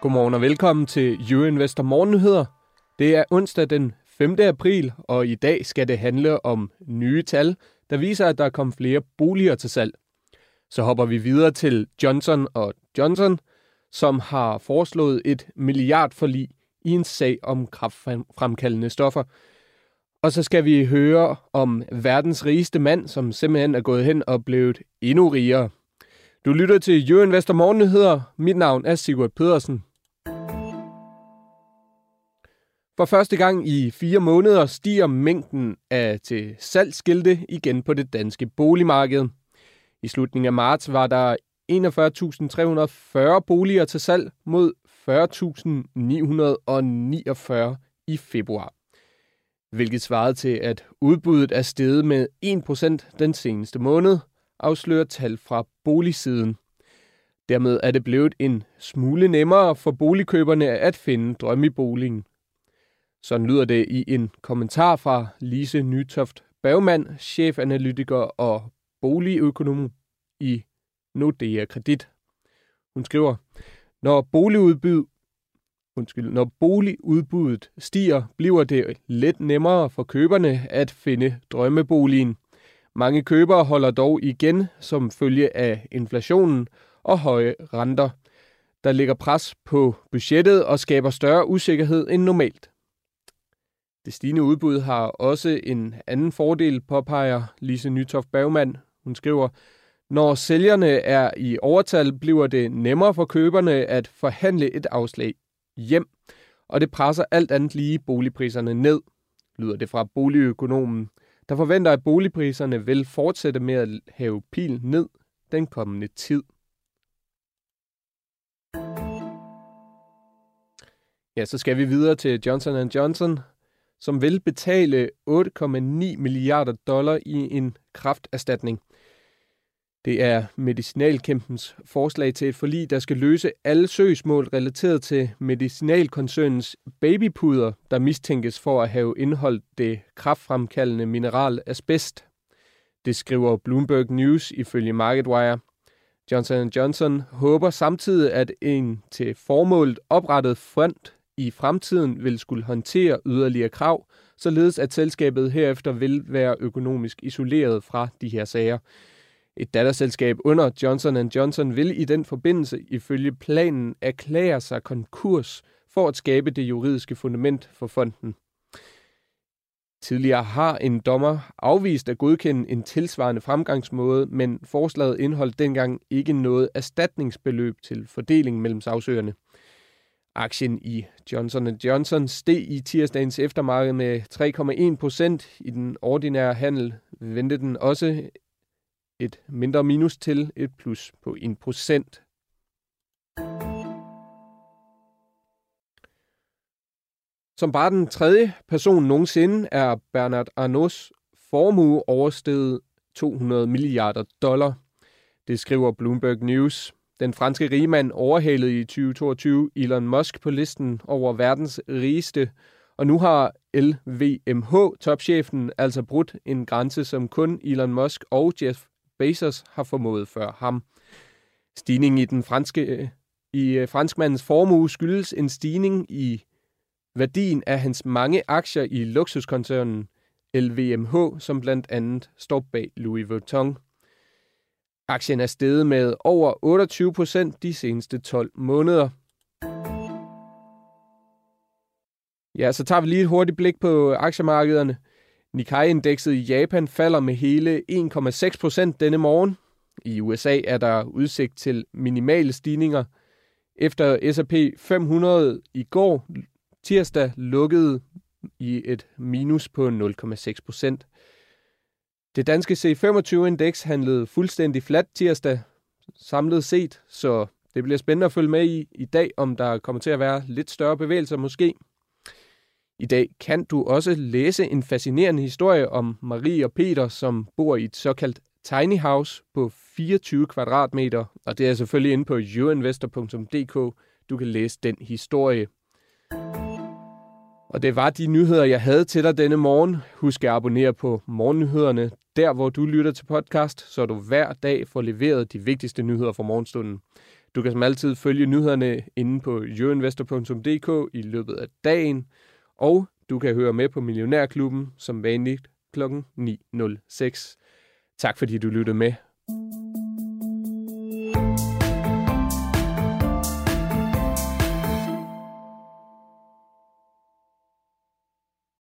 Godmorgen og velkommen til Euroinvestor Morgennyheder. Det er onsdag den 5. april, og i dag skal det handle om nye tal, der viser, at der er kommet flere boliger til salg. Så hopper vi videre til Johnson og Johnson, som har foreslået et milliardforlig i en sag om kraftfremkaldende stoffer. Og så skal vi høre om verdens rigeste mand, som simpelthen er gået hen og blevet endnu rigere. Du lytter til Euroinvestor Morgennyheder. Mit navn er Sigurd Pedersen. For første gang i fire måneder stiger mængden af til salgsskilte igen på det danske boligmarked. I slutningen af marts var der 41.340 boliger til salg mod 40.949 i februar, hvilket svarede til, at udbuddet er steget med 1% den seneste måned, afslører tal fra boligsiden. Dermed er det blevet en smule nemmere for boligkøberne at finde drømmeboligen. Sådan lyder det i en kommentar fra Lise Nytoft Bagmand, chefanalytiker og boligøkonom i Nordea Kredit. Hun skriver, når boligudbud Undskyld, når boligudbuddet stiger, bliver det lidt nemmere for køberne at finde drømmeboligen. Mange købere holder dog igen som følge af inflationen og høje renter, der lægger pres på budgettet og skaber større usikkerhed end normalt. Det stigende udbud har også en anden fordel, påpeger Lise Nytoft Bergmann. Hun skriver, når sælgerne er i overtal, bliver det nemmere for køberne at forhandle et afslag hjem, og det presser alt andet lige boligpriserne ned, lyder det fra boligøkonomen, der forventer, at boligpriserne vil fortsætte med at have pil ned den kommende tid. Ja, så skal vi videre til Johnson Johnson, som vil betale 8,9 milliarder dollar i en krafterstatning. Det er Medicinalkæmpens forslag til et forlig, der skal løse alle søgsmål relateret til medicinalkoncernens babypuder, der mistænkes for at have indholdt det kraftfremkaldende mineral asbest. Det skriver Bloomberg News ifølge MarketWire. Johnson Johnson håber samtidig, at en til formålet oprettet fond i fremtiden vil skulle håndtere yderligere krav, således at selskabet herefter vil være økonomisk isoleret fra de her sager. Et datterselskab under Johnson Johnson vil i den forbindelse ifølge planen erklære sig konkurs for at skabe det juridiske fundament for fonden. Tidligere har en dommer afvist at godkende en tilsvarende fremgangsmåde, men forslaget indeholdt dengang ikke noget erstatningsbeløb til fordeling mellem sagsøgerne. Aktien i Johnson Johnson steg i tirsdagens eftermarked med 3,1 procent. I den ordinære handel vendte den også et mindre minus til et plus på 1 procent. Som bare den tredje person nogensinde er Bernard Arnaults formue oversteget 200 milliarder dollar. Det skriver Bloomberg News. Den franske rigmand overhalede i 2022 Elon Musk på listen over verdens rigeste, og nu har LVMH, topchefen, altså brudt en grænse, som kun Elon Musk og Jeff Bezos har formået før ham. Stigningen i den franske i øh, franskmandens formue skyldes en stigning i værdien af hans mange aktier i luksuskoncernen LVMH, som blandt andet står bag Louis Vuitton. Aktien er steget med over 28 procent de seneste 12 måneder. Ja, så tager vi lige et hurtigt blik på aktiemarkederne. Nikkei-indekset i Japan falder med hele 1,6 procent denne morgen. I USA er der udsigt til minimale stigninger. Efter S&P 500 i går tirsdag lukkede i et minus på 0,6 procent. Det danske C25-indeks handlede fuldstændig fladt tirsdag samlet set, så det bliver spændende at følge med i i dag, om der kommer til at være lidt større bevægelser måske. I dag kan du også læse en fascinerende historie om Marie og Peter, som bor i et såkaldt tiny house på 24 kvadratmeter, og det er selvfølgelig inde på youinvestor.dk, du kan læse den historie. Og det var de nyheder, jeg havde til dig denne morgen. Husk at abonnere på Morgennyhederne, der hvor du lytter til podcast, så du hver dag får leveret de vigtigste nyheder fra morgenstunden. Du kan som altid følge nyhederne inde på youinvestor.dk i løbet af dagen, og du kan høre med på Millionærklubben som vanligt kl. 9.06. Tak fordi du lyttede med.